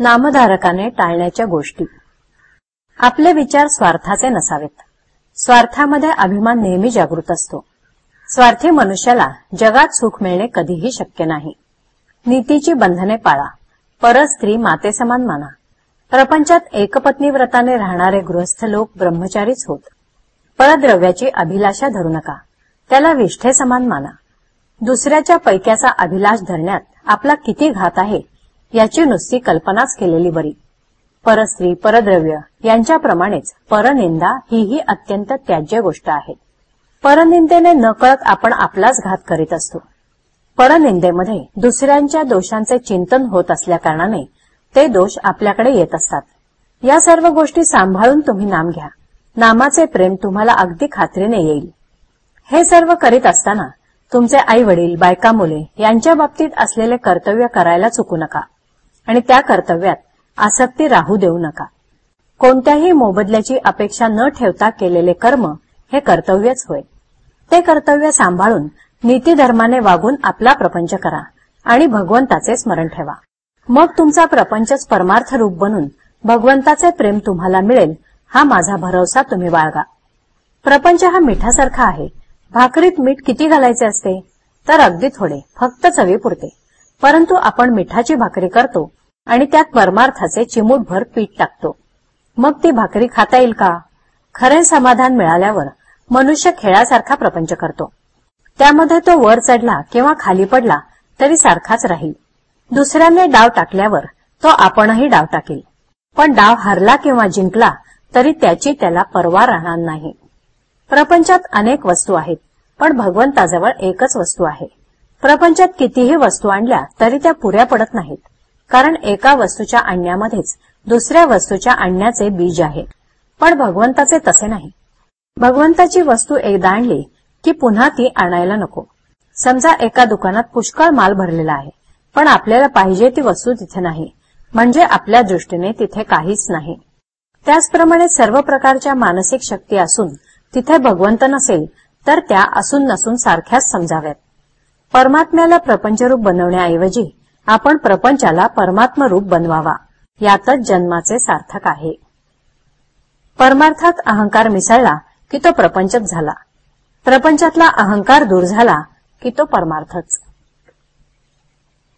नामधारकाने टाळण्याच्या गोष्टी. आपले विचार स्वार्थाचे नसावेत. स्वार्थामध्ये अभिमान नेहमी जागृत असतो. स्वार्थी मनुष्याला जगात सुख मिळणे कधीही शक्य नाही. नीतीची बंधने पाळा. परस्त्री माते समान माना. प्रपंचात एकपत्नी व्रताने राहणारे गृहस्थ लोक ब्रह्मचारीच होत. परद्रव्याची अभिलाषा धरू नका. त्याला विष्ठे समान माना. दुसऱ्याच्या पैक्याचा अभिलाष धरण्यात आपला किती घात आहे याची नुसती कल्पनाच केलेली बरी. परस्त्री परद्रव्य यांच्याप्रमाणेच परनिंदा हीही अत्यंत त्याज्य गोष्ट आहे. परनिंदेने नकळत आपण आपलाच घात करीत असतो. परनिंदेमध्ये दुसऱ्यांच्या दोषांचे चिंतन होत असल्याकारणाने ते दोष आपल्याकडे येत असतात. या सर्व गोष्टी सांभाळून तुम्ही नाम घ्या. नामाचे प्रेम तुम्हाला अगदी खात्रीने येईल. हे सर्व करीत असताना तुमचे आई वडील बायका मुले यांच्या बाबतीत असलेले कर्तव्य करायला चुकू नका. आणि त्या कर्तव्यात आसक्ती राहू देऊ नका. कोणत्याही मोबदल्याची अपेक्षा न ठेवता केलेले कर्म हे कर्तव्यच होय. ते कर्तव्य सांभाळून नीतीधर्माने वागून आपला प्रपंच करा आणि भगवंताचे स्मरण ठेवा. मग तुमचा प्रपंचच परमार्थ रूप बनून भगवंताचे प्रेम तुम्हाला मिळेल हा माझा भरवसा तुम्ही बाळगा. प्रपंच हा मिठासारखा आहे. भाकरीत मीठ किती घालायचे असते? तर अगदी थोडे फक्त चवीपुरते. परंतु आपण मिठाची भाकरी करतो आणि त्यात परमार्थाचे चिमूटभर पीठ टाकतो. मग ती भाकरी खाता येईल का? खरे समाधान मिळाल्यावर मनुष्य खेळासारखा प्रपंच करतो. त्यामध्ये तो वर चढला किंवा खाली पडला तरी सारखाच राहील. दुसऱ्याने डाव टाकल्यावर तो आपणही डाव टाकेल. पण डाव हरला किंवा जिंकला तरी त्याची त्याला परवा राहणार नाही. प्रपंचात अनेक वस्तू आहेत पण भगवंताजवळ एकच वस्तू आहे. प्रपंचात कितीही वस्तू आणल्या तरी त्या पुऱ्या पडत नाहीत. कारण एका वस्तूच्या आणण्यामध्येच दुसऱ्या वस्तूच्या आणण्याचे बीज आहे. पण भगवंताचे तसे नाही. भगवंताची वस्तू एकदा आणली की पुन्हा ती आणायला नको. समजा एका दुकानात पुष्कळ माल भरलेला आहे पण आपल्याला पाहिजे ती वस्तू तिथे नाही म्हणजे आपल्या दृष्टीने तिथे काहीच नाही. त्याचप्रमाणे सर्व प्रकारच्या मानसिक शक्ती असून तिथे भगवंत नसेल तर त्या असून नसून सारख्याच समजाव्यात. परमात्म्याला प्रपंचरूप बनवण्याऐवजी आपण प्रपंचाला परमात्मरूप बनवावा. यातच जन्माचे सार्थक आहे. परमार्थात अहंकार मिसळला की तो प्रपंचच झाला. प्रपंचातला अहंकार दूर झाला की तो परमार्थच.